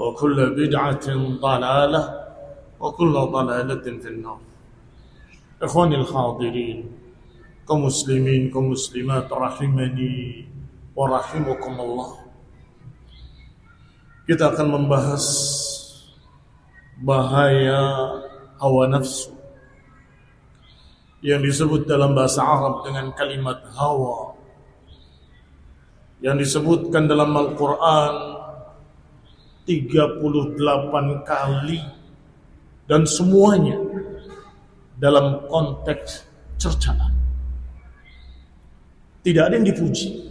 وكل بدعة ضلالة وكل ضلالة في النار إخواني الحاضرين كمسلمين كمسلمات رحمني ورحمكم الله kita akan membahas bahaya hawa nafsu yang disebut dalam bahasa Arab dengan kalimat hawa yang disebutkan dalam Al-Quran 38 kali dan semuanya dalam konteks cercaan. Tidak ada yang dipuji.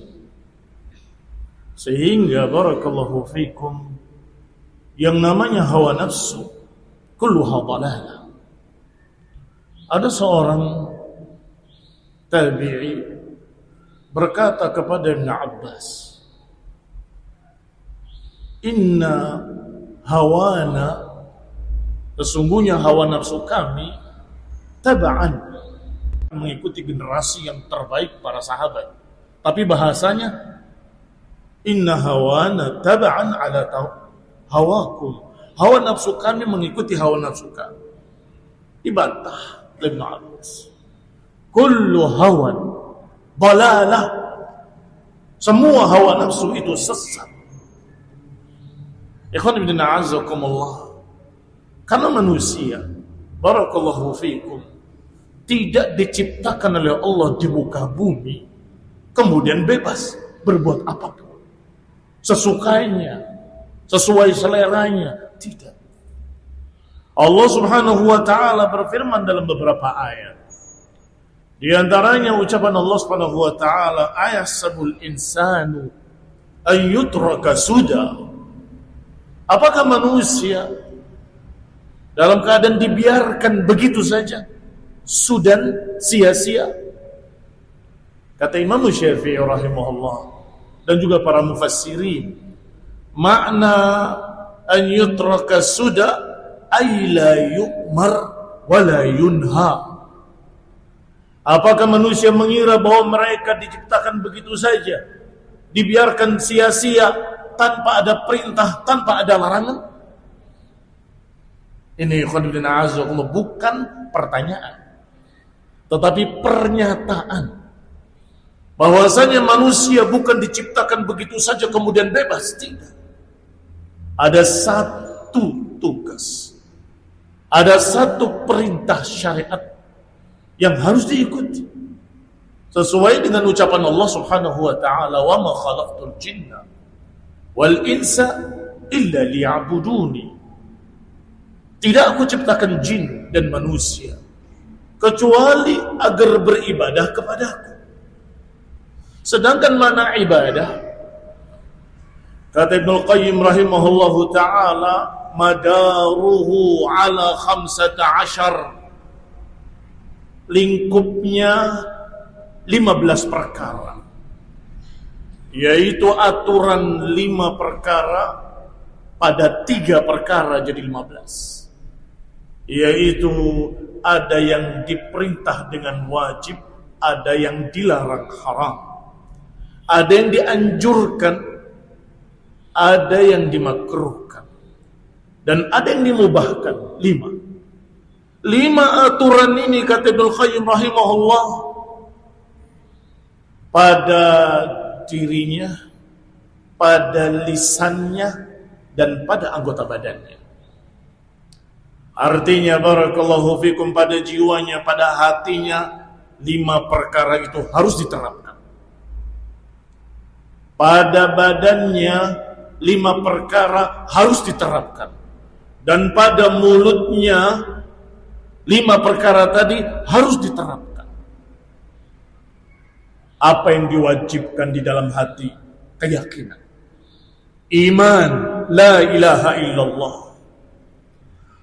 Sehingga barakallahu fikum yang namanya hawa nafsu kulluha. Ada seorang tabi'i berkata kepada Ibn Abbas, Inna hawana Sesungguhnya hawa nafsu kami Taba'an Mengikuti generasi yang terbaik para sahabat. Tapi bahasanya Inna hawana taba'an ala hawakum Hawa nafsu kami mengikuti hawa nafsu kami. Dibantah Ibn Abbas. Kullu hawan Balalah Semua hawa nafsu itu sesat Ikhwan ibn a'azakumullah Karena manusia Barakallahu fiikum Tidak diciptakan oleh Allah di muka bumi Kemudian bebas Berbuat apa pun. Sesukainya Sesuai seleranya Tidak. Allah subhanahu wa ta'ala berfirman dalam beberapa ayat. Di antaranya ucapan Allah Subhanahu wa taala ayasabul insanu ayyutraka suda Apakah manusia dalam keadaan dibiarkan begitu saja sudan sia-sia? Kata Imam Syafi'i rahimahullah dan juga para mufassirin makna an yutraka suda ay la yu'mar wa la yunha Apakah manusia mengira bahwa mereka diciptakan begitu saja dibiarkan sia-sia tanpa ada perintah, tanpa ada larangan? Ini khonibin azakullah bukan pertanyaan. Tetapi pernyataan. Bahwasanya manusia bukan diciptakan begitu saja kemudian bebas. Tidak. Ada satu tugas. Ada satu perintah syariat yang harus diikuti. Sesuai dengan ucapan Allah Subhanahu wa taala, "Wa ma khalaqtul wal insa illa liya'buduni. Tidak aku ciptakan jin dan manusia kecuali agar beribadah kepadaku. Sedangkan mana ibadah? Kata Ibnu Qayyim rahimahullahu taala, madaruhu ala khamsata ashar. Lingkupnya 15 perkara. Yaitu aturan lima perkara pada tiga perkara jadi 15. Yaitu ada yang diperintah dengan wajib, ada yang dilarang haram ada yang dianjurkan, ada yang dimakruhkan, dan ada yang dimubahkan. Lima. Lima aturan ini kata Ibnu Qayyim rahimahullah pada dirinya, pada lisannya, dan pada anggota badannya. Artinya barakallahu fikum pada jiwanya, pada hatinya, lima perkara itu harus diterapkan. Pada badannya lima perkara harus diterapkan. Dan pada mulutnya lima perkara tadi harus diterapkan apa yang diwajibkan di dalam hati? Keyakinan. Iman. La ilaha illallah.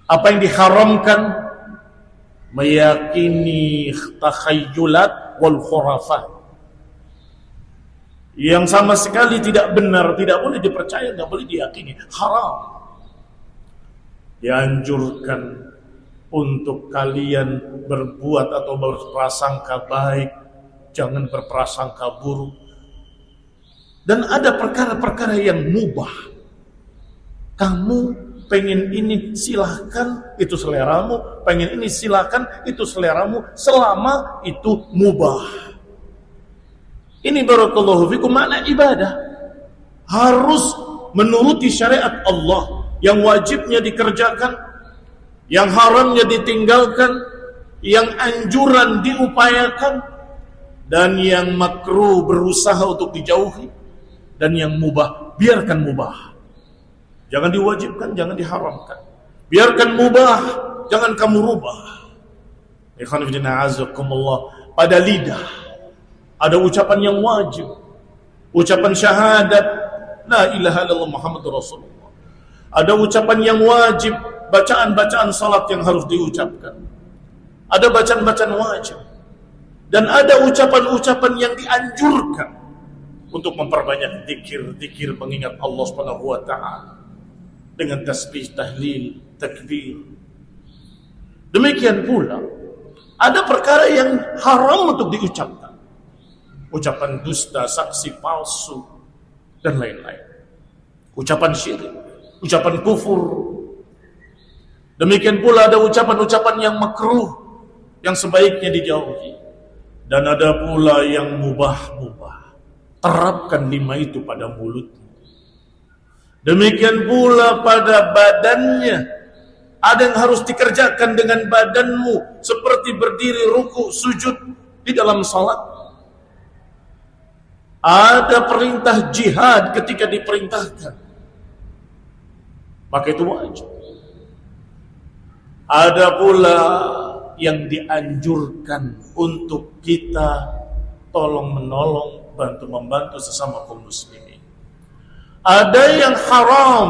Apa yang diharamkan? Meyakini takhayyulat wal khurafat yang sama sekali tidak benar, tidak boleh dipercaya, tidak boleh diyakini, haram. Dianjurkan untuk kalian berbuat atau berprasangka baik, jangan berprasangka buruk. Dan ada perkara-perkara yang mubah. Kamu pengen ini silahkan, itu seleramu. Pengen ini silahkan, itu seleramu. Selama itu mubah. Ini barakallahu fikum makna ibadah. Harus menuruti syariat Allah yang wajibnya dikerjakan, yang haramnya ditinggalkan, yang anjuran diupayakan dan yang makruh berusaha untuk dijauhi dan yang mubah biarkan mubah. Jangan diwajibkan, jangan diharamkan. Biarkan mubah, jangan kamu rubah. Ikhwan pada lidah ada ucapan yang wajib. Ucapan syahadat. La ilaha illallah Muhammad Rasulullah. Ada ucapan yang wajib. Bacaan-bacaan salat yang harus diucapkan. Ada bacaan-bacaan wajib. Dan ada ucapan-ucapan yang dianjurkan. Untuk memperbanyak dikir-dikir mengingat Allah subhanahu wa ta'ala. Dengan tasbih, tahlil, takbir. Demikian pula. Ada perkara yang haram untuk diucapkan ucapan dusta, saksi palsu, dan lain-lain. Ucapan syirik, ucapan kufur. Demikian pula ada ucapan-ucapan yang makruh, yang sebaiknya dijauhi. Dan ada pula yang mubah-mubah. Terapkan lima itu pada mulutmu. Demikian pula pada badannya. Ada yang harus dikerjakan dengan badanmu. Seperti berdiri, ruku, sujud di dalam salat ada perintah jihad ketika diperintahkan. Maka itu wajib. Ada pula yang dianjurkan untuk kita tolong menolong, bantu membantu sesama kaum muslimin. Ada yang haram,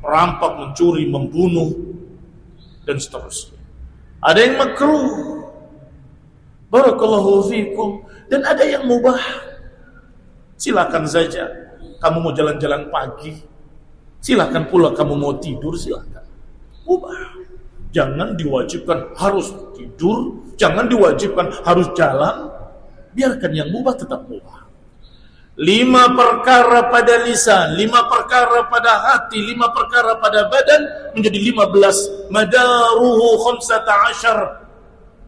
merampak, mencuri, membunuh, dan seterusnya. Ada yang makruh, barakallahu fikum, dan ada yang mubah. Silakan saja. Kamu mau jalan-jalan pagi, silakan pula kamu mau tidur, silakan. Ubah. Jangan diwajibkan harus tidur, jangan diwajibkan harus jalan. Biarkan yang mubah tetap mubah. Lima perkara pada lisan, lima perkara pada hati, lima perkara pada badan menjadi lima belas. Madaruhu khamsata asyar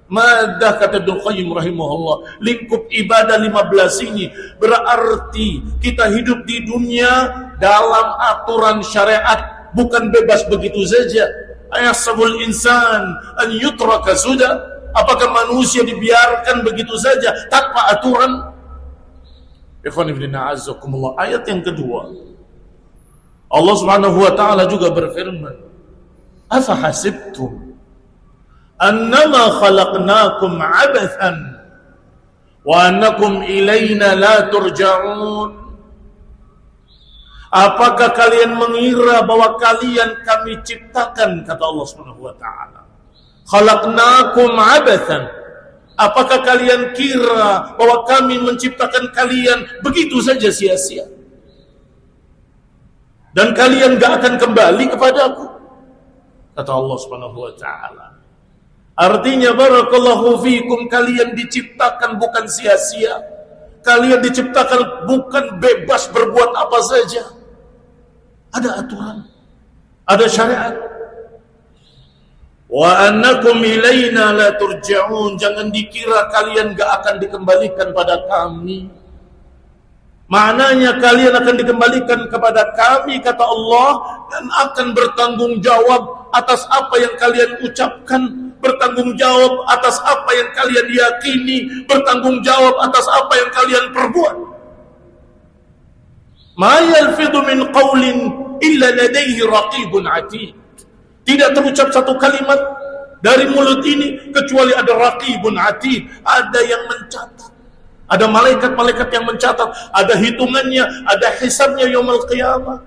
Madah kata Ibnu Qayyim rahimahullah, lingkup ibadah 15 ini berarti kita hidup di dunia dalam aturan syariat, bukan bebas begitu saja. Ayasabul insan an yutraka sudah. Apakah manusia dibiarkan begitu saja tanpa aturan? Ikhwan ibn a'azzakumullah. Ayat yang kedua. Allah Subhanahu wa taala juga berfirman, "Afa hasibtum annama khalaqnakum abathan wa annakum ilaina la turja'un Apakah kalian mengira bahwa kalian kami ciptakan kata Allah Subhanahu wa taala khalaqnakum abathan Apakah kalian kira bahwa kami menciptakan kalian begitu saja sia-sia? Dan kalian gak akan kembali kepadaku? Kata Allah Subhanahu wa taala. Artinya barakallahu fikum kalian diciptakan bukan sia-sia. Kalian diciptakan bukan bebas berbuat apa saja. Ada aturan. Ada syariat. Wa annakum ilaina la turja'un. Jangan dikira kalian gak akan dikembalikan pada kami. Maknanya kalian akan dikembalikan kepada kami kata Allah dan akan bertanggung jawab atas apa yang kalian ucapkan bertanggung jawab atas apa yang kalian yakini, bertanggung jawab atas apa yang kalian perbuat. Ma yalfidhu min qawlin illa ladaihi raqibun atid. Tidak terucap satu kalimat dari mulut ini kecuali ada raqibun atid, ada yang mencatat. Ada malaikat-malaikat yang mencatat, ada hitungannya, ada hisabnya yaumul qiyamah.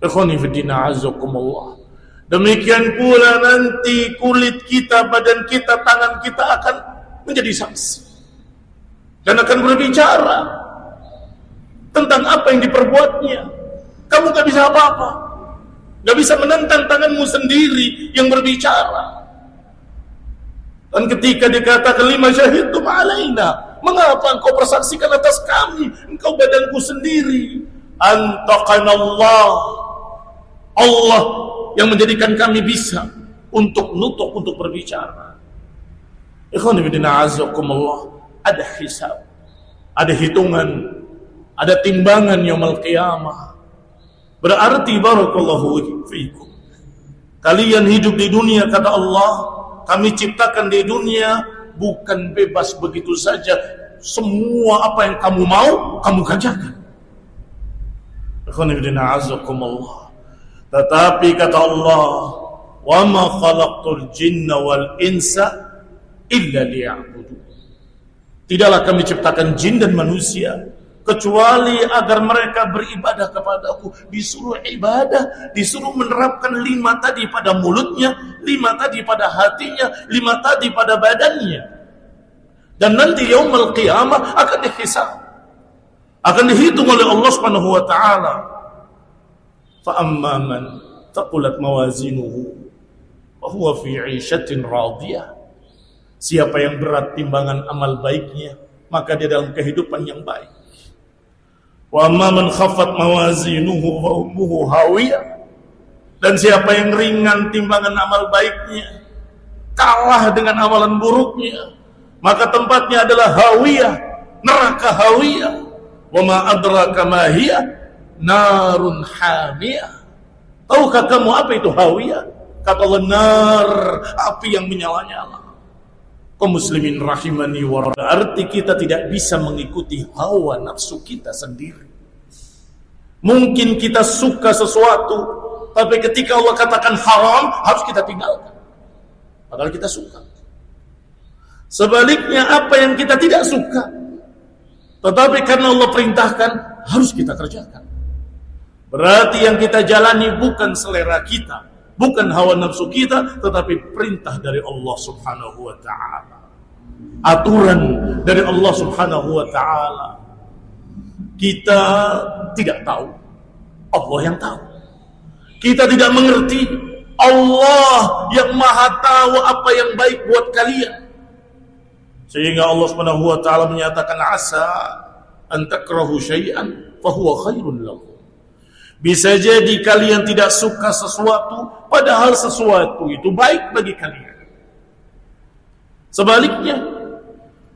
Ikhwani fi din azakumullah. Demikian pula nanti kulit kita, badan kita, tangan kita akan menjadi saksi. Dan akan berbicara tentang apa yang diperbuatnya. Kamu gak bisa apa-apa. Gak bisa menentang tanganmu sendiri yang berbicara. Dan ketika dikatakan lima syahidum alaina. Mengapa engkau persaksikan atas kami? Engkau badanku sendiri. Antaqanallah. Allah yang menjadikan kami bisa untuk nutuk untuk berbicara. Ikhwan azakumullah, ada hisab, ada hitungan, ada timbangan yaumul qiyamah. Berarti barakallahu fiikum. Kalian hidup di dunia kata Allah, kami ciptakan di dunia bukan bebas begitu saja. Semua apa yang kamu mau, kamu kerjakan. Tetapi kata Allah, "Wa ma khalaqtul jinna wal insa illa liya'budu." Tidaklah kami ciptakan jin dan manusia kecuali agar mereka beribadah kepadaku. Disuruh ibadah disuruh menerapkan lima tadi pada mulutnya lima tadi pada hatinya lima tadi pada badannya. Dan nanti yaumul qiyamah akan dihisab. Akan dihitung oleh Allah Subhanahu wa taala. Fa taqulat mawazinuhu bahwa fi 'ishatin radiyah. Siapa yang berat timbangan amal baiknya maka dia dalam kehidupan yang baik. Wa man khaffat mawazinuhu fa ummuhu hawiyah. Dan siapa yang ringan timbangan amal baiknya, kalah dengan amalan buruknya, maka tempatnya adalah hawiyah, neraka hawiyah. Wa ma adraka ma hiya narun hamiyah. Tahukah kamu apa itu hawiyah? Kata Allah, api yang menyala-nyala. Kau muslimin rahimani wa Arti kita tidak bisa mengikuti hawa nafsu kita sendiri. Mungkin kita suka sesuatu, tapi ketika Allah katakan haram, harus kita tinggalkan. Padahal kita suka. Sebaliknya apa yang kita tidak suka, tetapi karena Allah perintahkan, harus kita kerjakan. Berarti yang kita jalani bukan selera kita, bukan hawa nafsu kita, tetapi perintah dari Allah Subhanahu wa taala. Aturan dari Allah Subhanahu wa taala. Kita tidak tahu, Allah yang tahu. Kita tidak mengerti, Allah yang Maha tahu apa yang baik buat kalian. Sehingga Allah Subhanahu wa taala menyatakan asa an takrahu syai'an fa huwa khairun lakum bisa jadi kalian tidak suka sesuatu, padahal sesuatu itu baik bagi kalian. Sebaliknya,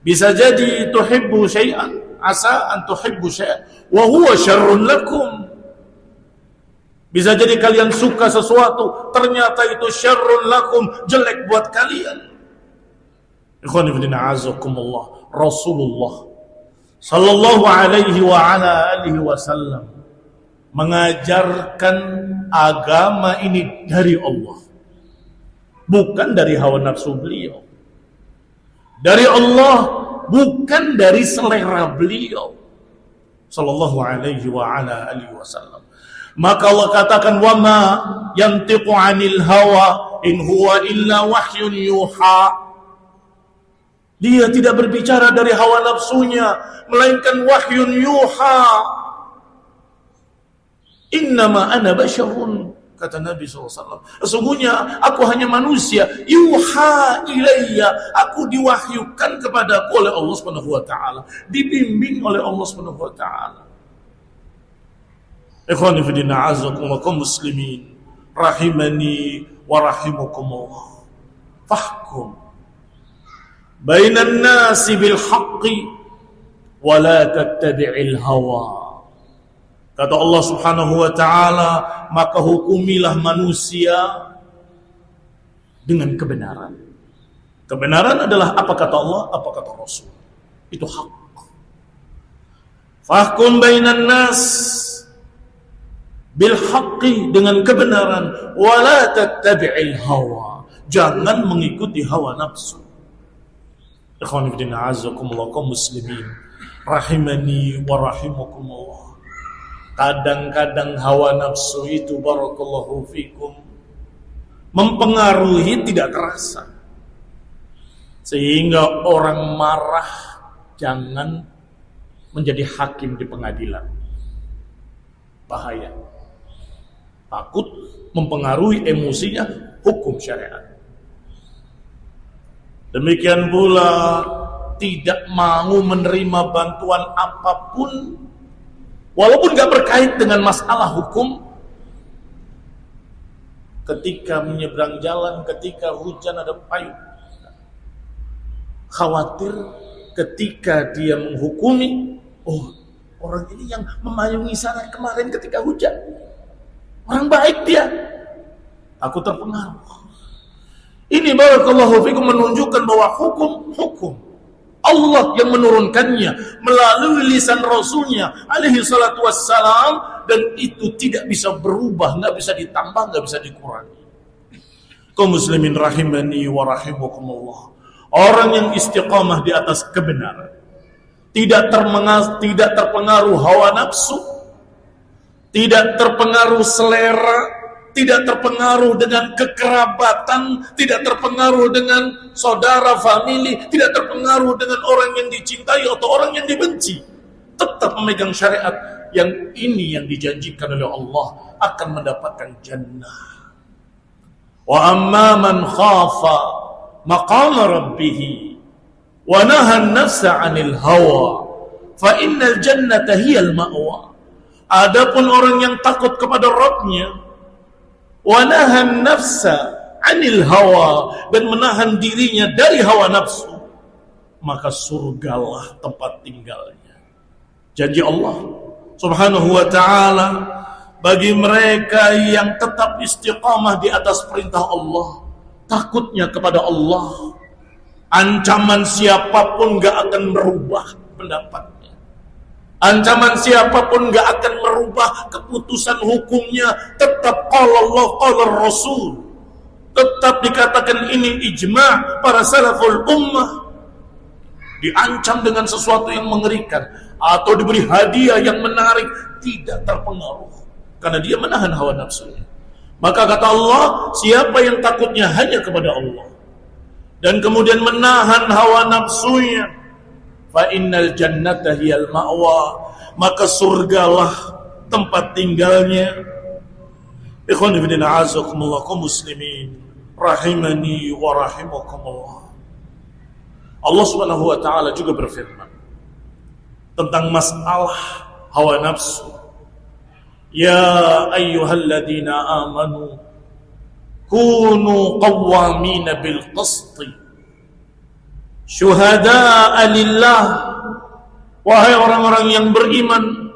bisa jadi tuhibbu syai'an, asa an tuhibbu syai'an, wa huwa syarrun lakum. Bisa jadi kalian suka sesuatu, ternyata itu syarrun lakum, jelek buat kalian. Ikhwan ibn Rasulullah sallallahu alaihi wa ala alihi wasallam mengajarkan agama ini dari Allah. Bukan dari hawa nafsu beliau. Dari Allah bukan dari selera beliau. Sallallahu alaihi wa ala alihi wasallam. Maka Allah katakan wama yantiqu anil hawa in huwa illa wahyun yuha. Dia tidak berbicara dari hawa nafsunya melainkan wahyun yuha innama ana basyarun kata Nabi SAW. Sesungguhnya aku hanya manusia. Yuha ilayya. Aku diwahyukan kepada aku oleh Allah Subhanahu wa taala, dibimbing oleh Allah Subhanahu wa taala. Ikhwani fi din a'azzakum muslimin rahimani wa rahimakumullah. Fahkum bainan nasi bil haqqi wa la tattabi'il hawa. Kata Allah Subhanahu wa taala, maka hukumilah manusia dengan kebenaran. Kebenaran adalah apa kata Allah, apa kata Rasul. Itu hak. Fahkum bainan nas bil haqqi dengan kebenaran wala tattabi'il hawa. Jangan mengikuti hawa nafsu. Ikhwan fillah azakumullah muslimin rahimani wa rahimakumullah. Kadang-kadang hawa nafsu itu barakallahu fikum mempengaruhi tidak terasa. Sehingga orang marah jangan menjadi hakim di pengadilan. Bahaya. Takut mempengaruhi emosinya hukum syariat. Demikian pula tidak mau menerima bantuan apa pun Walaupun gak berkait dengan masalah hukum, ketika menyeberang jalan, ketika hujan ada payung, khawatir ketika dia menghukumi, oh orang ini yang memayungi sana kemarin ketika hujan, orang baik dia, aku terpengaruh. Ini barakallahu fikum menunjukkan bahwa hukum hukum Allah yang menurunkannya melalui lisan Rasulnya alaihi salatu wassalam dan itu tidak bisa berubah, nggak bisa ditambah, nggak bisa dikurangi. Kau muslimin rahimani wa rahimakumullah. Orang yang istiqamah di atas kebenaran. Tidak terpengaruh, tidak terpengaruh hawa nafsu. Tidak terpengaruh selera, tidak terpengaruh dengan kekerabatan, tidak terpengaruh dengan saudara, famili, tidak terpengaruh dengan orang yang dicintai atau orang yang dibenci. Tetap memegang syariat yang ini yang dijanjikan oleh Allah akan mendapatkan jannah. Wa amma man khafa maqama rabbih wa naha nafsa 'anil hawa fa innal jannata ma'wa. Adapun orang yang takut kepada Rabbnya, wanahan nafsa anil hawa dan menahan dirinya dari hawa nafsu maka surgalah tempat tinggalnya. Janji Allah subhanahu wa ta'ala bagi mereka yang tetap istiqamah di atas perintah Allah takutnya kepada Allah ancaman siapa pun gak akan merubah pendapat Ancaman siapa pun gak akan merubah keputusan hukumnya. Tetap kalau Allah, kalau Rasul. Tetap dikatakan ini ijma' para salaful ummah. Diancam dengan sesuatu yang mengerikan. Atau diberi hadiah yang menarik. Tidak terpengaruh. Karena dia menahan hawa nafsunya. Maka kata Allah, siapa yang takutnya hanya kepada Allah. Dan kemudian menahan hawa nafsunya fa innal jannata hiyal ma'wa. Maka surgalah tempat tinggalnya. Ikhwan ibn a'azakumullah kaum muslimin rahimani wa rahimakumullah. Allah subhanahu wa ta'ala juga berfirman tentang masalah hawa nafsu. Ya ayyuhalladzina amanu kunu qawwamina bil qisti syuhada lillah wahai orang-orang yang beriman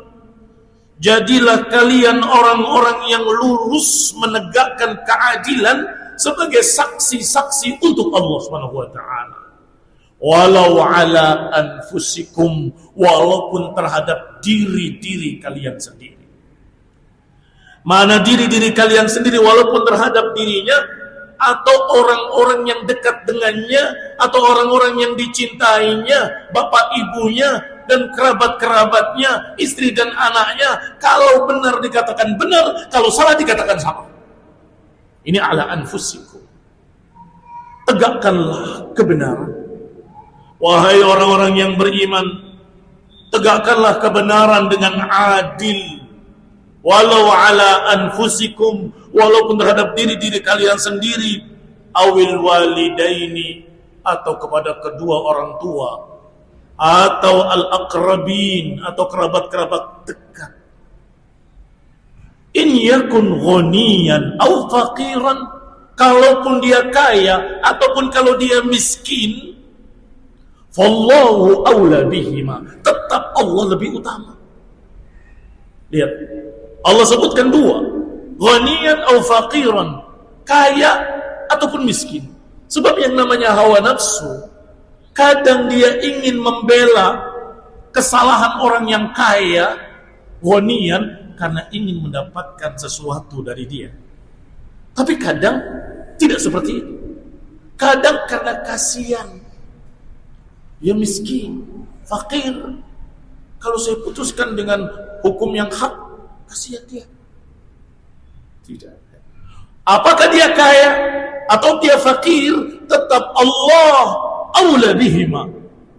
jadilah kalian orang-orang yang lurus menegakkan keadilan sebagai saksi-saksi untuk Allah Subhanahu wa taala. Walau ala anfusikum walaupun terhadap diri-diri kalian sendiri. Mana diri-diri kalian sendiri walaupun terhadap dirinya atau orang-orang yang dekat dengannya atau orang-orang yang dicintainya, bapak ibunya dan kerabat-kerabatnya, istri dan anaknya, kalau benar dikatakan benar, kalau salah dikatakan salah. Ini ala anfusikum. Tegakkanlah kebenaran. Wahai orang-orang yang beriman, tegakkanlah kebenaran dengan adil. Walau ala anfusikum walaupun terhadap diri-diri kalian sendiri awil walidaini atau kepada kedua orang tua atau al-aqrabin atau kerabat-kerabat dekat. In yakun ghaniyan au faqiran kalaupun dia kaya ataupun kalau dia miskin fallahu aula bihima tetap Allah lebih utama. Lihat Allah sebutkan dua ghaniyan atau faqiran, kaya ataupun miskin. Sebab yang namanya hawa nafsu, kadang dia ingin membela kesalahan orang yang kaya, ghaniyan karena ingin mendapatkan sesuatu dari dia. Tapi kadang tidak seperti itu. Kadang karena kasihan. Dia miskin, fakir. Kalau saya putuskan dengan hukum yang hak, kasihan dia. Tidak. Apakah dia kaya atau dia fakir, tetap Allah aula bihima.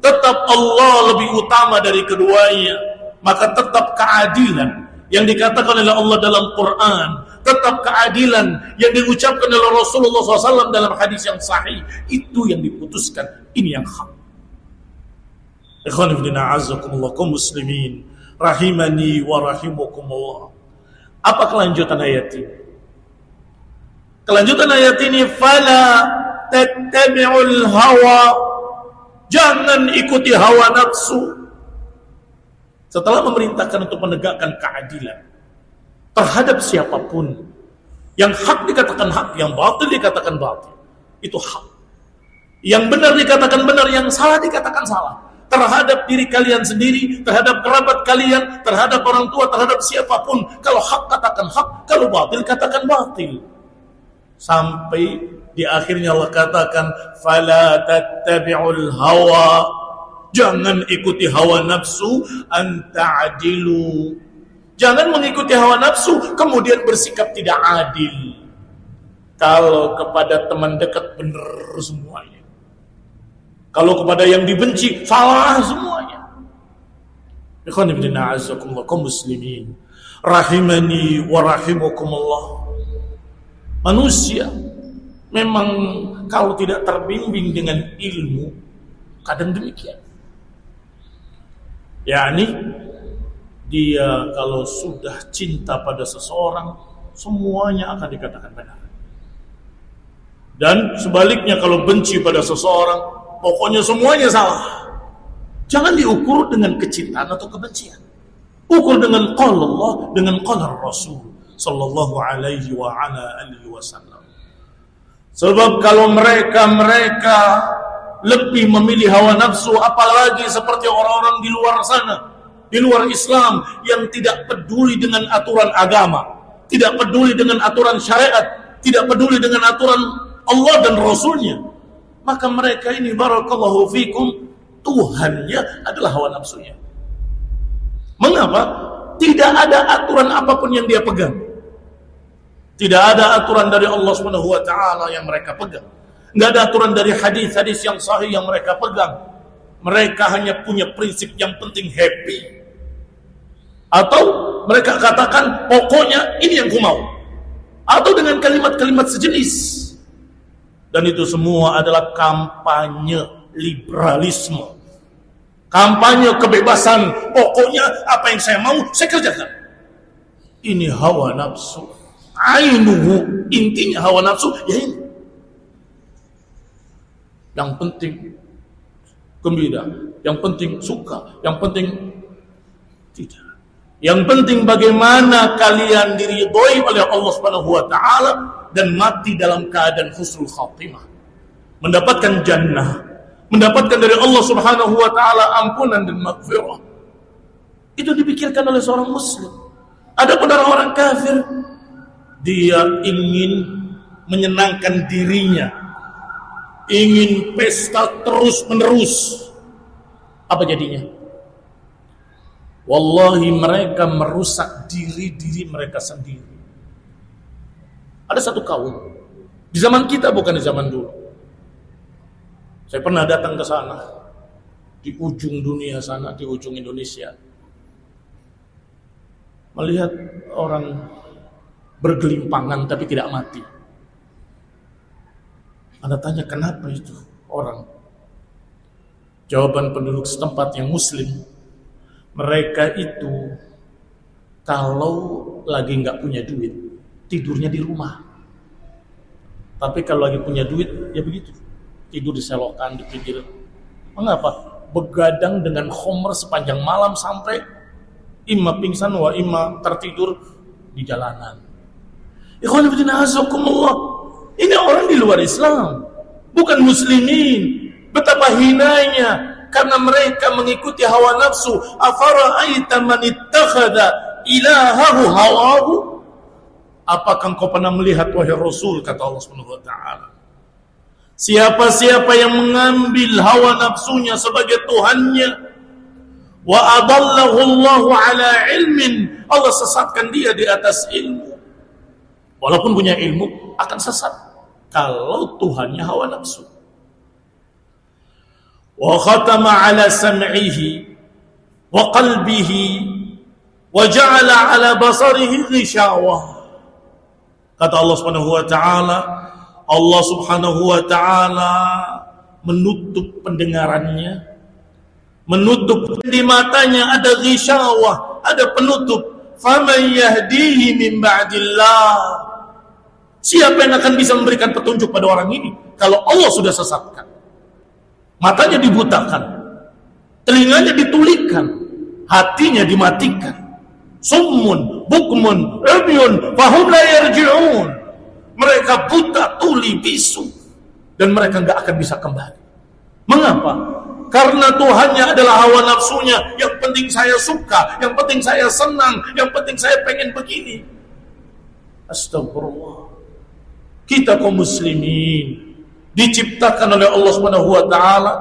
Tetap Allah lebih utama dari keduanya. Maka tetap keadilan yang dikatakan oleh Allah dalam Quran, tetap keadilan yang diucapkan oleh Rasulullah SAW dalam hadis yang sahih, itu yang diputuskan. Ini yang hak. Ikhwan ibn a'azakumullah kaum muslimin rahimani wa rahimukumullah. Apa kelanjutan ayat ini? Kelanjutan ayat ini fala tattabi'ul hawa jangan ikuti hawa nafsu setelah memerintahkan untuk menegakkan keadilan terhadap siapa pun yang hak dikatakan hak yang batil dikatakan batil itu hak yang benar dikatakan benar yang salah dikatakan salah terhadap diri kalian sendiri terhadap kerabat kalian terhadap orang tua terhadap siapa pun. Kalau hak katakan hak kalau batil katakan batil. Sampai di akhirnya Allah katakan fala tattabi'ul hawa. Jangan ikuti hawa nafsu anta'dilu jangan mengikuti hawa nafsu kemudian bersikap tidak adil. Kalau kepada teman dekat benar semuanya kalau kepada yang dibenci salah semuanya ikhwan ibn a'azakumullah kaum muslimin rahimani wa rahimakumullah Manusia memang kalau tidak terbimbing dengan ilmu kadang demikian. yakni dia kalau sudah cinta pada seseorang semuanya akan dikatakan benar. Dan sebaliknya kalau benci pada seseorang pokoknya semuanya salah. Jangan diukur dengan kecintaan atau kebencian. Ukur dengan qala Allah, dengan qala Rasul sallallahu alaihi wa ala alihi wasallam. Sebab kalau mereka-mereka lebih memilih hawa nafsu apalagi seperti orang-orang di luar sana, di luar Islam yang tidak peduli dengan aturan agama, tidak peduli dengan aturan syariat, tidak peduli dengan aturan Allah dan Rasulnya. Maka mereka ini barakallahu fikum Tuhannya adalah hawa nafsunya. Mengapa? Tidak ada aturan apa pun yang dia pegang. Tidak ada aturan dari Allah Subhanahu wa taala yang mereka pegang. Enggak ada aturan dari hadis-hadis yang sahih yang mereka pegang. Mereka hanya punya prinsip yang penting happy. Atau mereka katakan pokoknya ini yang ku mau. Atau dengan kalimat-kalimat sejenis. Dan itu semua adalah kampanye liberalisme. Kampanye kebebasan. Pokoknya apa yang saya mau saya kerjakan. Ini hawa nafsu ainuhu intinya hawa nafsu ya ini yang penting gembira yang penting suka yang penting tidak yang penting bagaimana kalian diridhoi oleh Allah Subhanahu wa taala dan mati dalam keadaan husnul khatimah. Mendapatkan jannah. Mendapatkan dari Allah Subhanahu wa taala ampunan dan maghfirah. Itu dipikirkan oleh seorang muslim. Ada pun orang-orang kafir dia ingin menyenangkan dirinya, ingin pesta terus-menerus, apa jadinya? Wallahi mereka merusak diri-diri mereka sendiri. Ada satu kaum di zaman kita bukan di zaman dulu. Saya pernah datang ke sana di ujung dunia sana, di ujung Indonesia. Melihat orang bergelimpangan tapi tidak mati. Anda tanya kenapa itu orang? Jawaban penduduk setempat yang muslim, mereka itu kalau lagi nggak punya duit, tidurnya di rumah. Tapi kalau lagi punya duit, ya begitu. Tidur di selokan, di pinggir. Mengapa? Begadang dengan homer sepanjang malam sampai imma pingsan wa imma tertidur di jalanan. Ini orang di luar Islam, bukan muslimin. Betapa hinanya karena mereka mengikuti hawa nafsu. Afara'aita man ittakhadha ilahahu hawahu? Apakah engkau pernah melihat wahai Rasul kata Allah Subhanahu wa taala? Siapa-siapa yang mengambil hawa nafsunya sebagai tuhannya wa adallahu Allah ala ilmin Allah sesatkan dia di atas ilmu walaupun punya ilmu akan sesat kalau Tuhannya hawa nafsu wa khatama ala sam'ihi wa qalbihi wa ja'ala ala basarihi ghishawah Kata Allah Subhanahu wa taala, Allah Subhanahu wa taala menutup pendengarannya, menutup di matanya ada ghisyawah, ada penutup. Faman yahdihi min ba'dillah. Siapa yang akan bisa memberikan petunjuk pada orang ini kalau Allah sudah sesatkan? Matanya dibutakan, telinganya ditulikan, hatinya dimatikan summun, bukmun, umyun, fahum la yarji'un. Mereka buta, tuli, bisu. Dan mereka nggak akan bisa kembali. Mengapa? Karena Tuhannya adalah hawa nafsunya. Yang penting saya suka, yang penting saya senang, yang penting saya pengen begini. Astagfirullah. Kita kaum muslimin diciptakan oleh Allah Subhanahu wa taala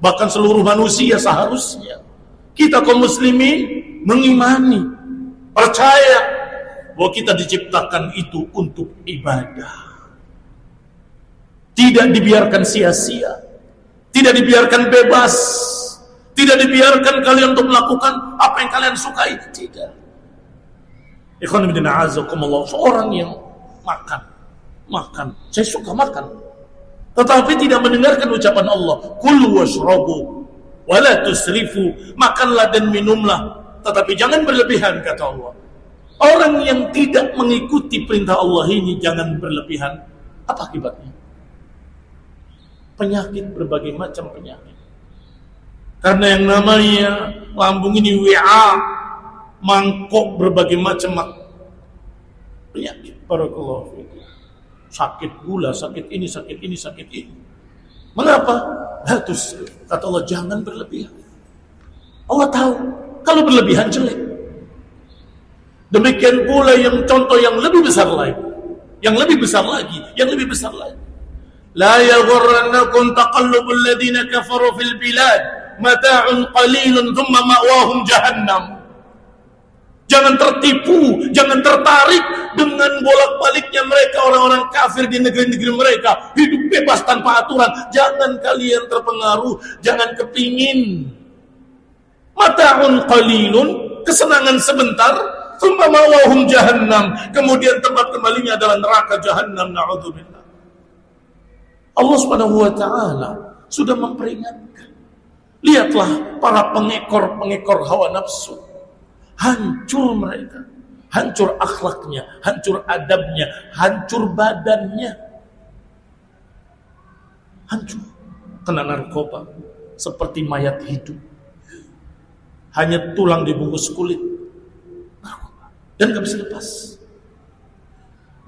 bahkan seluruh manusia seharusnya kita kaum muslimin mengimani, percaya bahwa kita diciptakan itu untuk ibadah. Tidak dibiarkan sia-sia, tidak dibiarkan bebas, tidak dibiarkan kalian untuk melakukan apa yang kalian sukai, tidak. Ikhwan bin seorang yang makan, makan, saya suka makan. Tetapi tidak mendengarkan ucapan Allah, kulu washrabu wala tusrifu, makanlah dan minumlah tetapi jangan berlebihan kata Allah. Orang yang tidak mengikuti perintah Allah ini jangan berlebihan. Apa akibatnya? Penyakit berbagai macam penyakit. Karena yang namanya lambung ini WA mangkok berbagai macam penyakit. Barakallahu Sakit gula, sakit ini, sakit ini, sakit ini. Mengapa? Hatus kata Allah jangan berlebihan. Allah tahu kalau berlebihan jelek. Demikian pula yang contoh yang lebih besar lagi. Yang lebih besar lagi, yang lebih besar lagi. La yaghurrannakum taqallubul ladina kafaru fil bilad mata'un qalilun thumma ma'wahum jahannam. Jangan tertipu, jangan tertarik dengan bolak-baliknya mereka orang-orang kafir di negeri-negeri mereka. Hidup bebas tanpa aturan. Jangan kalian terpengaruh, jangan kepingin Mata'un qalilun, kesenangan sebentar, thumma mawahum jahannam. Kemudian tempat kembalinya adalah neraka jahannam. Na'udzubillah. Allah Subhanahu wa taala sudah memperingatkan. Lihatlah para pengekor-pengekor hawa nafsu. Hancur mereka. Hancur akhlaknya, hancur adabnya, hancur badannya. Hancur. Kena narkoba. Seperti mayat hidup hanya tulang dibungkus kulit dan gak bisa lepas.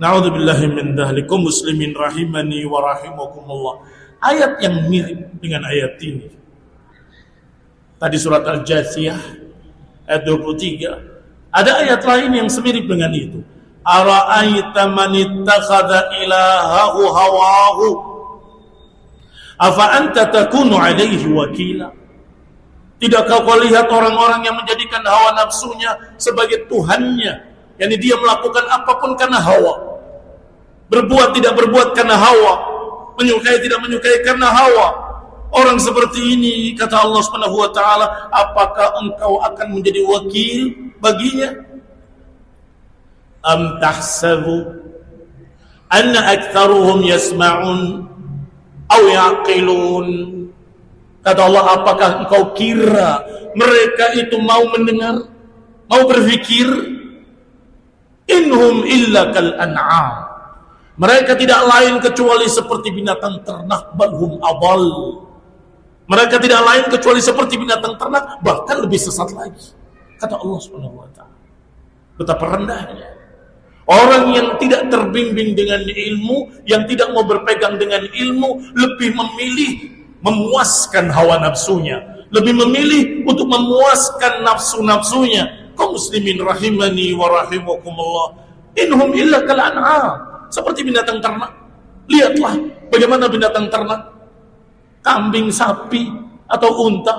Na'udzubillahi min dhalikum muslimin rahimani wa rahimakumullah. Ayat yang mirip dengan ayat ini. Tadi surat Al-Jathiyah ayat 23. Ada ayat lain yang semirip dengan itu. ara'aita man ittakhadha ilahahu hawahu afa anta takunu alaihi wakila Tidakkah kau lihat orang-orang yang menjadikan hawa nafsunya sebagai Tuhannya? Yani dia melakukan apa pun karena hawa. Berbuat tidak berbuat karena hawa. Menyukai tidak menyukai karena hawa. Orang seperti ini kata Allah Subhanahu wa taala, apakah engkau akan menjadi wakil baginya? Am tahsabu anna aktsaruhum yasma'un aw yaqilun Kata Allah, apakah engkau kira mereka itu mau mendengar? Mau berpikir? Inhum illa kal an'am. Mereka tidak lain kecuali seperti binatang ternak balhum abal. Mereka tidak lain kecuali seperti binatang ternak bahkan lebih sesat lagi. Kata Allah Subhanahu wa taala. Betapa rendahnya Orang yang tidak terbimbing dengan ilmu, yang tidak mau berpegang dengan ilmu, lebih memilih memuaskan hawa nafsunya, lebih memilih untuk memuaskan nafsu-nafsunya. Kau muslimin rahimani wa rahimakumullah. Inhum illa kal an'am. Seperti binatang ternak. Lihatlah bagaimana binatang ternak. Kambing, sapi, atau unta.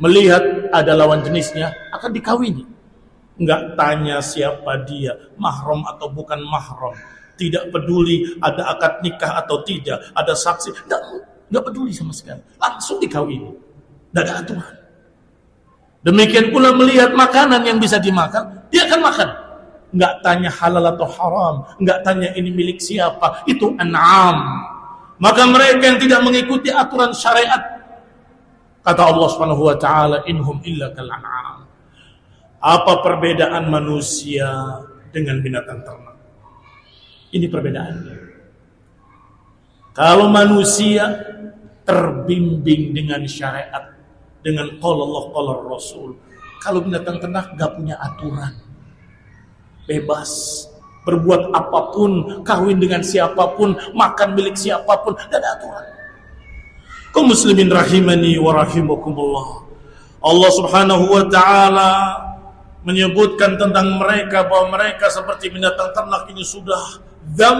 Melihat ada lawan jenisnya, akan dikawini. Enggak tanya siapa dia, mahram atau bukan mahram. Tidak peduli ada akad nikah atau tidak, ada saksi. Tidak Nggak peduli sama sekali. Langsung dikawini. Tidak ada aturan. Demikian pula melihat makanan yang bisa dimakan, dia akan makan. Nggak tanya halal atau haram. Nggak tanya ini milik siapa. Itu an'am. Maka mereka yang tidak mengikuti aturan syariat. Kata Allah subhanahu wa ta'ala, inhum illa kal. Apa perbedaan manusia dengan binatang ternak? Ini perbedaannya. Kalau manusia terbimbing dengan syariat, dengan qala Allah qala Rasul. Kalau binatang ternak gak punya aturan. Bebas berbuat apa pun, kawin dengan siapa pun, makan milik siapa pun, dan ada aturan. Kau muslimin rahimani wa rahimakumullah. Allah Subhanahu wa taala menyebutkan tentang mereka bahwa mereka seperti binatang ternak ini sudah dam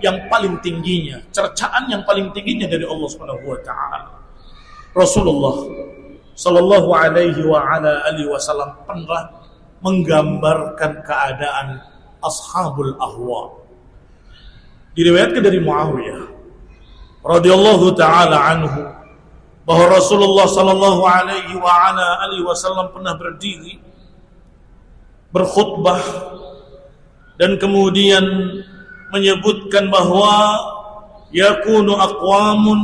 yang paling tingginya, cercaan yang paling tingginya dari Allah Subhanahu wa taala. Rasulullah sallallahu alaihi wa ala alihi wasallam pernah menggambarkan keadaan ashabul ahwa. Diriwayatkan dari Muawiyah radhiyallahu taala anhu bahwa Rasulullah sallallahu alaihi wa ala alihi wasallam pernah berdiri berkhutbah dan kemudian menyebutkan bahwa yakunu aqwamun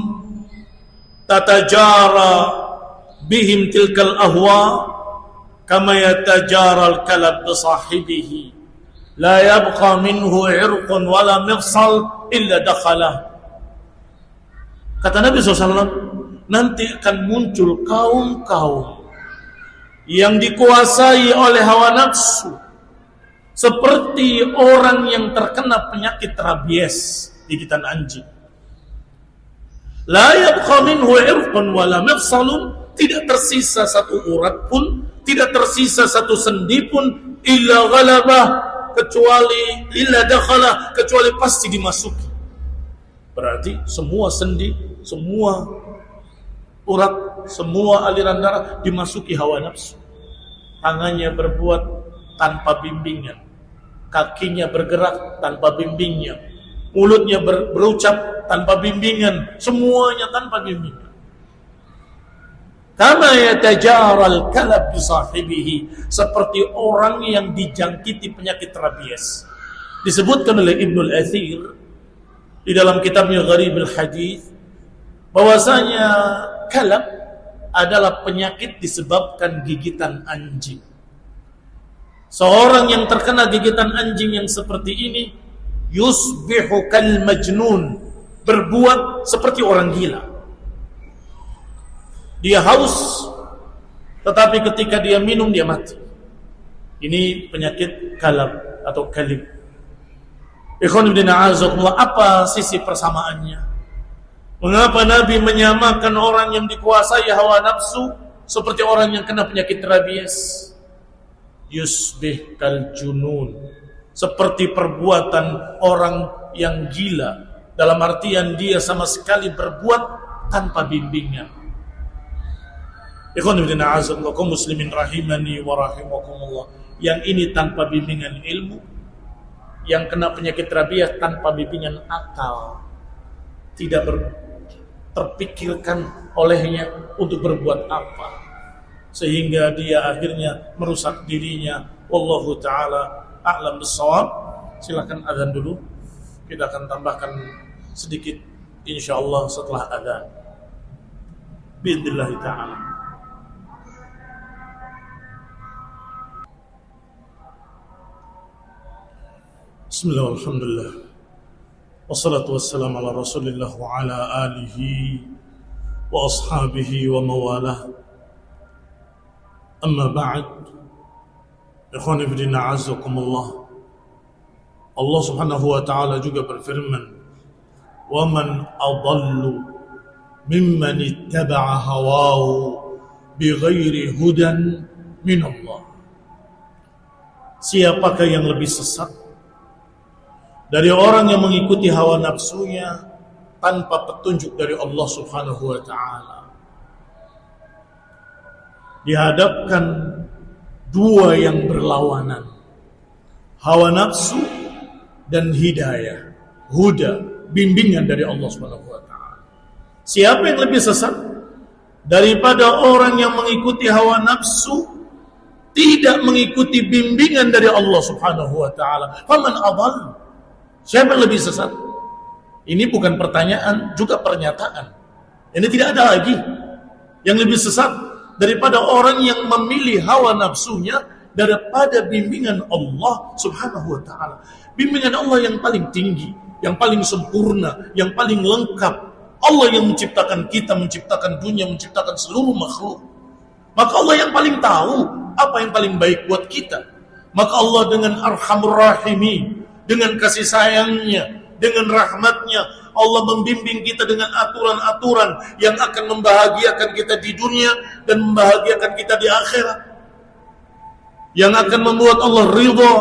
tatajara bihim tilkal ahwa kama yatajara al-kalab bi sahibihi la yabqa minhu irqun wala mifsal illa dakhalah kata Nabi SAW nanti akan muncul kaum-kaum yang dikuasai oleh hawa nafsu seperti orang yang terkena penyakit rabies gigitan anjing. La yabqa minhu irqun wala mafsalun, tidak tersisa satu urat pun, tidak tersisa satu sendi pun illa ghalabah kecuali illa dakhala kecuali pasti dimasuki. Berarti semua sendi, semua urat, semua aliran darah dimasuki hawa nafsu. Tangannya berbuat tanpa bimbingan kakinya bergerak tanpa bimbingnya, mulutnya ber, berucap tanpa bimbingan, semuanya tanpa bimbingan. Kama yatajaral kalab bisahibihi seperti orang yang dijangkiti penyakit rabies. Disebutkan oleh Ibnul Athir di dalam kitabnya Gharib al-Hadis bahwasanya kalab adalah penyakit disebabkan gigitan anjing. Seorang yang terkena gigitan anjing yang seperti ini yusbihu kal majnun, berbuat seperti orang gila. Dia haus tetapi ketika dia minum dia mati. Ini penyakit kalab atau kalib. Ikhwan bin apa sisi persamaannya? Mengapa Nabi menyamakan orang yang dikuasai hawa nafsu seperti orang yang kena penyakit rabies? yusbih kal junun seperti perbuatan orang yang gila dalam artian dia sama sekali berbuat tanpa bimbingan Muslimin rahimani wa rahimakumullah. Yang ini tanpa bimbingan ilmu yang kena penyakit rabiah tanpa bimbingan akal tidak ber, terpikirkan olehnya untuk berbuat apa sehingga dia akhirnya merusak dirinya. Wallahu taala a'lam bissawab. Silakan azan dulu. Kita akan tambahkan sedikit insyaallah setelah azan biidznillah taala Bismillah alhamdulillah Wassalatu wassalamu ala rasulillah wa ala alihi wa ashabihi wa mawalah Amma ba'd Ikhwan ibn a'azzakumullah Allah subhanahu wa ta'ala juga berfirman Wa man adallu mimman ittaba'a hawahu bighairi hudan min Allah Siapakah yang lebih sesat dari orang yang mengikuti hawa nafsunya tanpa petunjuk dari Allah Subhanahu wa taala. Dihadapkan dua yang berlawanan. Hawa nafsu dan hidayah, huda, bimbingan dari Allah Subhanahu wa taala. Siapa yang lebih sesat daripada orang yang mengikuti hawa nafsu tidak mengikuti bimbingan dari Allah Subhanahu wa taala? Faman adall Siapa yang lebih sesat? Ini bukan pertanyaan, juga pernyataan. Ini tidak ada lagi yang lebih sesat daripada orang yang memilih hawa nafsunya daripada bimbingan Allah Subhanahu wa taala. Bimbingan Allah yang paling tinggi, yang paling sempurna, yang paling lengkap. Allah yang menciptakan kita, menciptakan dunia, menciptakan seluruh makhluk. Maka Allah yang paling tahu apa yang paling baik buat kita. Maka Allah dengan Arhamur Rahimin dengan kasih sayangnya, dengan rahmatnya, Allah membimbing kita dengan aturan-aturan yang akan membahagiakan kita di dunia dan membahagiakan kita di akhirat. Yang akan membuat Allah ridha,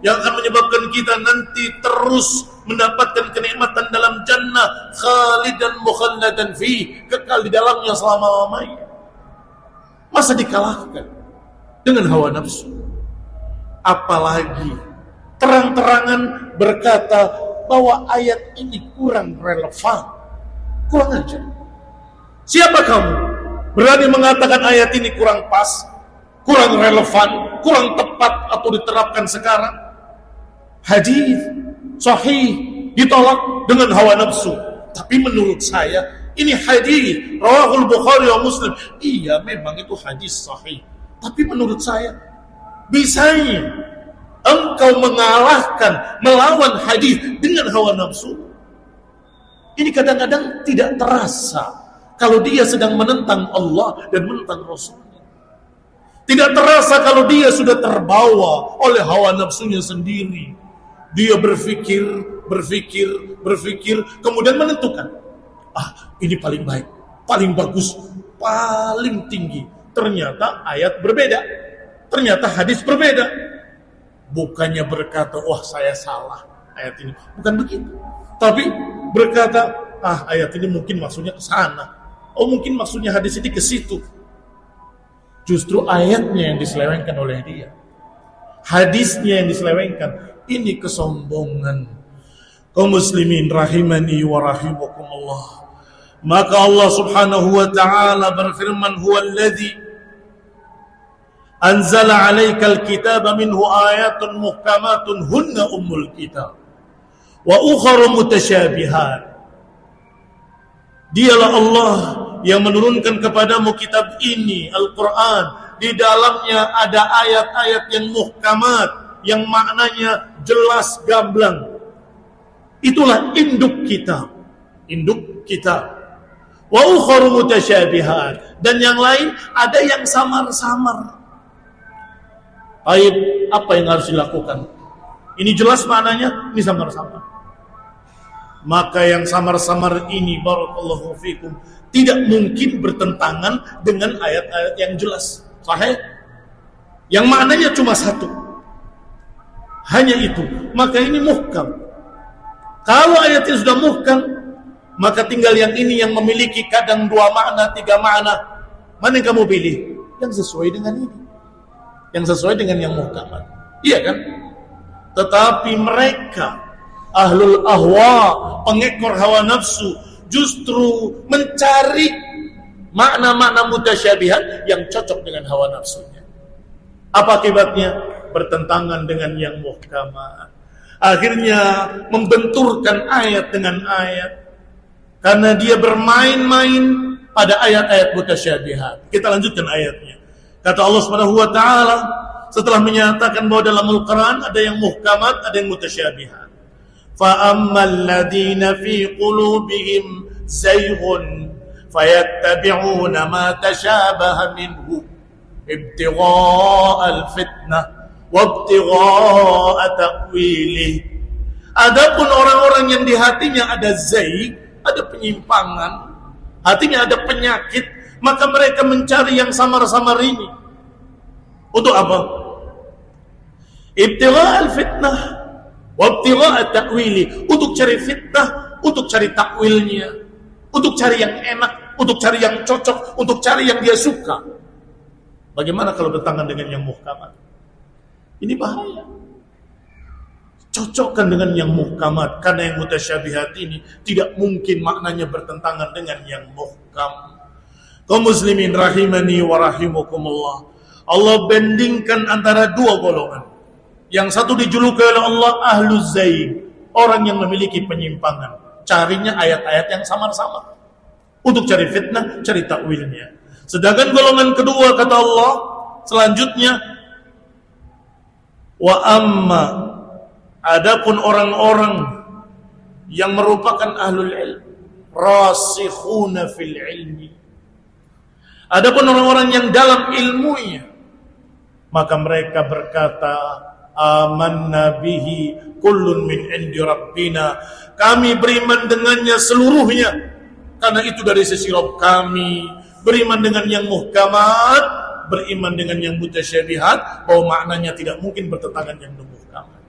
yang akan menyebabkan kita nanti terus mendapatkan kenikmatan dalam jannah khalidan mukhalladan fi, kekal di dalamnya selama-lamanya. Masa dikalahkan dengan hawa nafsu? Apalagi terang-terangan berkata bahwa ayat ini kurang relevan. Kurang aja. Siapa kamu? Berani mengatakan ayat ini kurang pas, kurang relevan, kurang tepat atau diterapkan sekarang? Hadis sahih ditolak dengan hawa nafsu. Tapi menurut saya ini hadis rawahul Bukhari wa Muslim. Iya, memang itu hadis sahih. Tapi menurut saya bisanya engkau mengalahkan, melawan hadis dengan hawa nafsu. Ini kadang-kadang tidak terasa kalau dia sedang menentang Allah dan menentang Rasulnya. Tidak terasa kalau dia sudah terbawa oleh hawa nafsunya sendiri. Dia berpikir, berpikir, berpikir, kemudian menentukan. Ah, ini paling baik, paling bagus, paling tinggi. Ternyata ayat berbeda. Ternyata hadis berbeda bukannya berkata, wah saya salah ayat ini. Bukan begitu. Tapi berkata, ah ayat ini mungkin maksudnya ke sana. Oh mungkin maksudnya hadis ini ke situ. Justru ayatnya yang diselewengkan oleh dia. Hadisnya yang diselewengkan. Ini kesombongan. Kau muslimin rahimani wa rahimakumullah. Maka Allah subhanahu wa ta'ala berfirman huwa alladhi anzala alaikal kitaba minhu ayatun muhkamatun hunna ummul kitab. Wa ukharu mutasyabihat Dialah Allah yang menurunkan kepadamu kitab ini Al-Quran. Di dalamnya ada ayat-ayat yang muhkamat Yang maknanya jelas gamblang. Itulah induk kitab. Induk kitab. Wa ukharu mutasyabihat Dan yang lain ada yang samar-samar Baik, apa yang harus dilakukan? Ini jelas maknanya, ini samar-samar. Maka yang samar-samar ini barakallahu fikum tidak mungkin bertentangan dengan ayat-ayat yang jelas. Sahih? Yang maknanya cuma satu. hanya itu, maka ini muhkam. Kalau ayat ini sudah muhkam, maka tinggal yang ini yang memiliki kadang dua makna, tiga makna. Mana yang kamu pilih? Yang sesuai dengan ini. Yang sesuai dengan yang muhkamat. Iya kan? Tetapi mereka ahlul ahwa, pengekor hawa nafsu, justru mencari makna-makna mutasyabihat yang cocok dengan hawa nafsunya. Apa akibatnya? Bertentangan dengan yang muhkamat. Akhirnya membenturkan ayat dengan ayat. Karena dia bermain-main pada ayat-ayat mutasyabihat. Kita lanjutkan ayatnya. Kata Allah Subhanahu wa taala setelah menyatakan bahwa dalam Al-Qur'an ada yang muhkamat, ada yang mutasyabihat. Fa ammal ladina fi qulubihim zayghun fayattabi'una ma tashabaha minhu ibtigha'al fitnah wa ibtigha'a ta'wilih. Adapun orang-orang yang di hatinya ada zaig, ada penyimpangan, hatinya ada penyakit, maka mereka mencari yang samar-samar ini. Untuk apa? Ibtigha al-fitnah Wabtigha ta'wili untuk cari fitnah, untuk cari takwilnya, untuk cari yang enak, untuk cari yang cocok, untuk cari yang dia suka. Bagaimana kalau bertangan dengan yang muhkamat? Ini bahaya. Cocokkan dengan yang muhkamat karena yang mutasyabihat ini tidak mungkin maknanya bertentangan dengan yang muhkam. Kaum muslimin rahimani wa rahimakumullah. Allah bandingkan antara dua golongan. Yang satu dijuluki oleh Allah ahlu zaid, orang yang memiliki penyimpangan. Carinya ayat-ayat yang samar-samar. Untuk cari fitnah, cari takwilnya. Sedangkan golongan kedua kata Allah selanjutnya wa amma adapun orang-orang yang merupakan ahlul ilm rasikhuna fil ilmi adapun orang-orang yang dalam ilmunya maka mereka berkata amanna bihi kullun min indi rabbina. Kami beriman dengannya seluruhnya. Karena itu dari sisi Rabb kami. Beriman dengan yang muhkamat beriman dengan yang mutasyabihat bahwa maknanya tidak mungkin bertentangan yang muhkamat.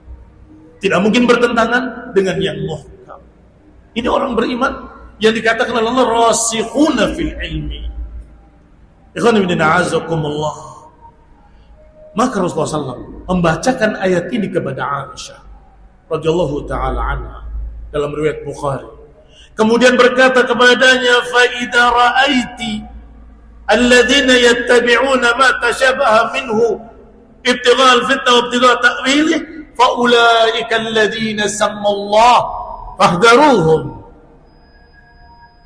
Tidak mungkin bertentangan dengan yang muhkam. Ini orang beriman yang dikatakan oleh Allah rasikhuna fil ilmi ikhwan ibn a'azakumullah maka Rasulullah SAW membacakan ayat ini kepada Aisyah radhiyallahu taala anha dalam riwayat Bukhari. Kemudian berkata kepadanya, "Fa idza ra'aiti alladziina yattabi'una ma tashabaha minhu ibtigha' al-fitnah wa ibtigha' ta'wilih, fa ulaika alladziina samma Allah fahdharuhum."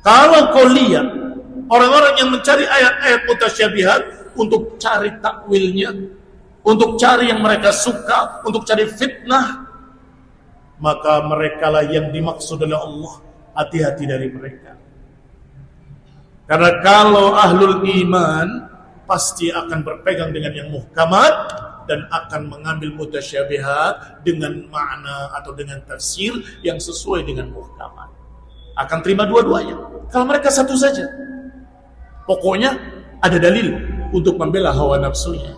Kalau kau lihat orang-orang yang mencari ayat-ayat mutasyabihat untuk cari takwilnya, untuk cari yang mereka suka, untuk cari fitnah, maka merekalah yang dimaksud oleh Allah. Hati-hati dari mereka. Karena kalau ahlul iman pasti akan berpegang dengan yang muhkamat dan akan mengambil mutasyabihat dengan makna atau dengan tafsir yang sesuai dengan muhkamat. Akan terima dua-duanya. Kalau mereka satu saja. Pokoknya ada dalil untuk membela hawa nafsunya.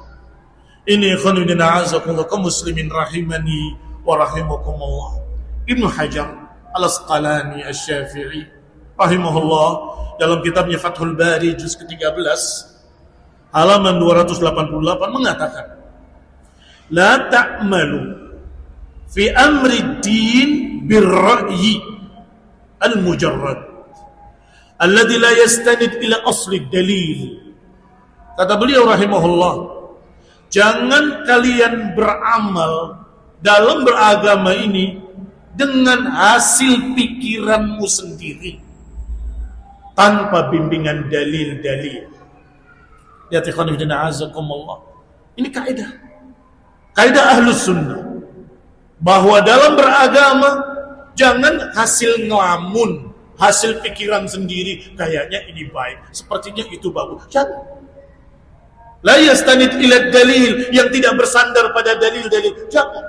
Ini khonudin a'azakumullah kaum muslimin rahimani wa rahimakumullah. Ibnu Hajar Al-Asqalani Asy-Syafi'i rahimahullah dalam kitabnya Fathul Bari juz ke-13 halaman 288 mengatakan La ta'malu fi amri din birra'yi al-mujarrad alladhi la yastanid ila asli dalil kata beliau rahimahullah Jangan kalian beramal dalam beragama ini dengan hasil pikiranmu sendiri tanpa bimbingan dalil-dalil. Ya azakumullah. Ini kaidah. Kaidah ahlus sunnah. Bahwa dalam beragama jangan hasil ngelamun, hasil pikiran sendiri kayaknya ini baik, sepertinya itu bagus. Jangan La yastanid ila dalil yang tidak bersandar pada dalil-dalil. Jangan.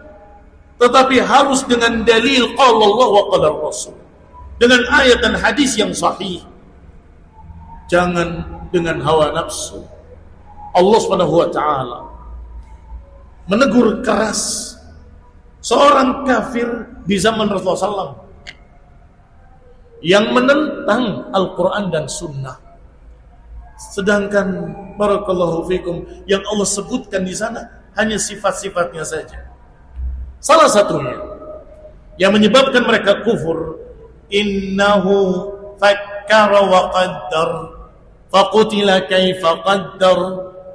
Tetapi harus dengan dalil Allah wa Rasul. Dengan ayat dan hadis yang sahih. Jangan dengan hawa nafsu. Allah Subhanahu wa taala menegur keras Seorang kafir di zaman Rasulullah SAW yang menentang Al-Quran dan Sunnah. Sedangkan barakallahu fikum yang Allah sebutkan di sana hanya sifat-sifatnya saja. Salah satunya yang menyebabkan mereka kufur innahu fakkara wa qaddar faqutila kaifa qaddar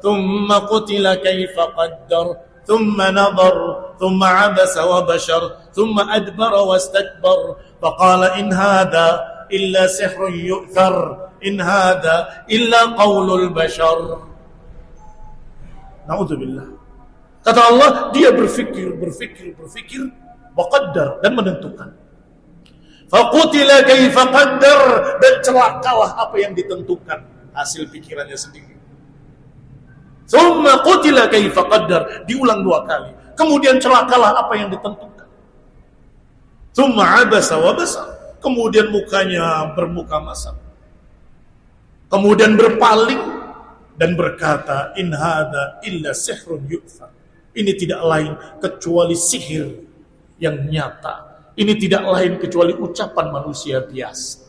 thumma qutila kaifa qaddar ثم نظر ثم عبس وبشر ثم أدبر واستكبر فقال إن هذا إلا سحر يؤثر إن هذا إلا قول البشر نعوذ بالله Kata Allah, dia berfikir, berfikir, berfikir, waqaddar dan menentukan. Faqutila kaifa qaddar dan celakalah apa yang ditentukan hasil pikirannya sendiri. Thumma qutila kaifa qaddar. Diulang dua kali. Kemudian celakalah apa yang ditentukan. Thumma abasa wa basa. Kemudian mukanya bermuka masam. Kemudian berpaling dan berkata, In hadha illa sihrun yu'thar. Ini tidak lain kecuali sihir yang nyata. Ini tidak lain kecuali ucapan manusia biasa.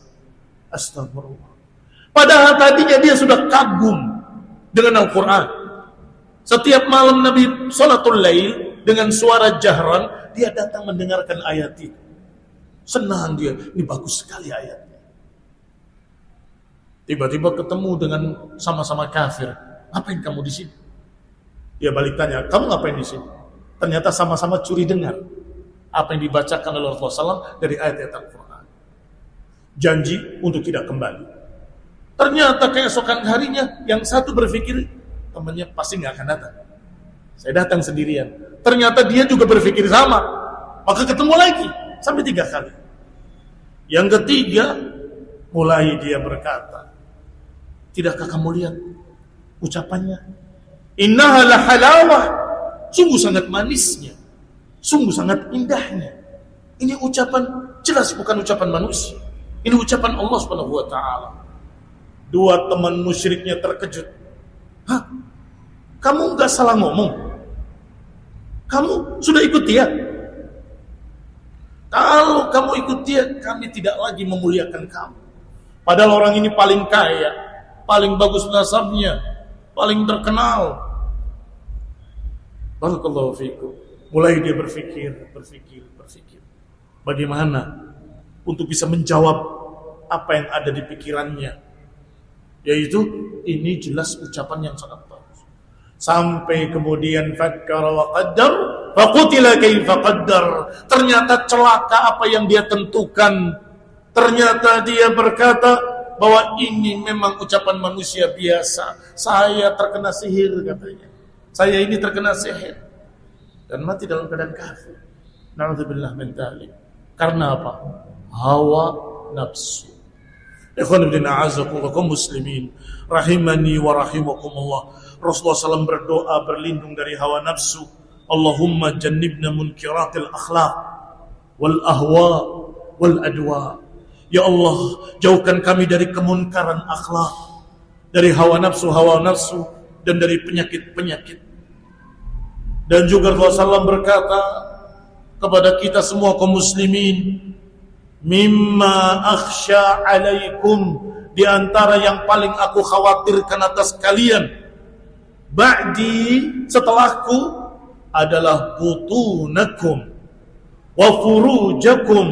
Astagfirullah. Padahal tadinya dia sudah kagum dengan Al-Quran. Setiap malam Nabi Salatul Lail dengan suara jahran, dia datang mendengarkan ayat itu. Senang dia, ini bagus sekali ayatnya. Tiba-tiba ketemu dengan sama-sama kafir. Ngapain kamu di sini? Dia balik tanya, kamu ngapain di sini? Ternyata sama-sama curi dengar apa yang dibacakan oleh Rasulullah SAW dari ayat-ayat Al-Quran. Janji untuk tidak kembali. Ternyata keesokan harinya yang satu berpikir temannya pasti nggak akan datang. Saya datang sendirian. Ternyata dia juga berpikir sama. Maka ketemu lagi sampai tiga kali. Yang ketiga, mulai dia berkata, Tidakkah kamu lihat ucapannya? Innaha halawah. Sungguh sangat manisnya. Sungguh sangat indahnya. Ini ucapan jelas bukan ucapan manusia. Ini ucapan Allah Subhanahu wa taala. Dua teman musyriknya terkejut. Hah? Kamu nggak salah ngomong. Kamu sudah ikut dia. Kalau kamu ikut dia, kami tidak lagi memuliakan kamu. Padahal orang ini paling kaya, paling bagus nasabnya, paling terkenal. Barakallahu fikum. Mulai dia berpikir, berpikir, berpikir. Bagaimana untuk bisa menjawab apa yang ada di pikirannya. Yaitu ini jelas ucapan yang sangat bagus. Sampai kemudian fakkara wa qaddar faqutila kaifa. Ternyata celaka apa yang dia tentukan. Ternyata dia berkata bahwa ini memang ucapan manusia biasa. Saya terkena sihir katanya. Saya ini terkena sihir. Dan mati dalam keadaan kafir. Na'udzubillah min Karena apa? Hawa nafsu. Ikhwan ibn a'azakum muslimin rahimani wa rahimakumullah. Rasulullah SAW berdoa berlindung dari hawa nafsu. Munkiratil akhlaq wal ahwa wal adwa. Ya Allah, jauhkan kami dari kemunkaran akhlak, dari hawa nafsu, hawa nafsu, dan dari penyakit-penyakit. Dan juga Rasulullah berkata kepada kita semua kaum muslimin, mimma akhsha alaikum di antara yang paling aku khawatirkan atas kalian ba'di setelahku adalah butunakum wa furujakum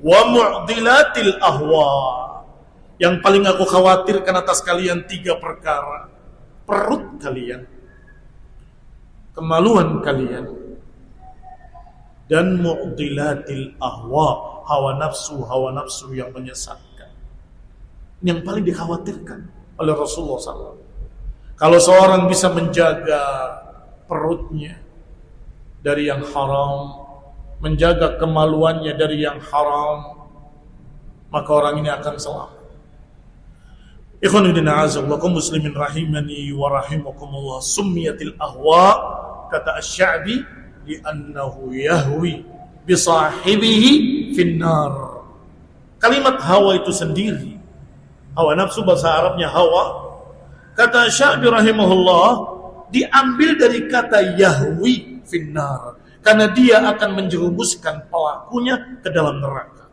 wa mu'dilatil ahwa yang paling aku khawatirkan atas kalian tiga perkara perut kalian kemaluan kalian dan mu'dilatil ahwa hawa nafsu, hawa nafsu yang menyesatkan. Yang paling dikhawatirkan oleh Rasulullah SAW. Kalau seorang bisa menjaga perutnya dari yang haram, menjaga kemaluannya dari yang haram, maka orang ini akan selamat. Ikhwanuddin a'azallakum muslimin rahimani wa rahimakumullah summiyatil ahwa kata asy-sya'bi li'annahu yahwi bisahibihi finnar. Kalimat hawa itu sendiri. Hawa nafsu bahasa Arabnya hawa. Kata Sya'bi rahimahullah diambil dari kata yahwi finnar. karena dia akan menjerumuskan pelakunya ke dalam neraka.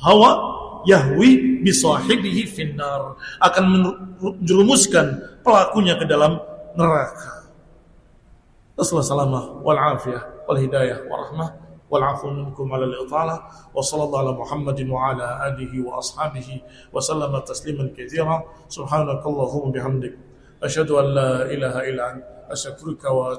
Hawa yahwi bisahibihi finnar akan menjerumuskan pelakunya ke dalam neraka. Wal afiyah wal hidayah wal rahmah wal afu minkum ala al-itala wa sallallahu ala Muhammadin wa ala alihi wa ashabihi wa sallama tasliman katsira subhanakallahumma bihamdik asyhadu an la ilaha illa wa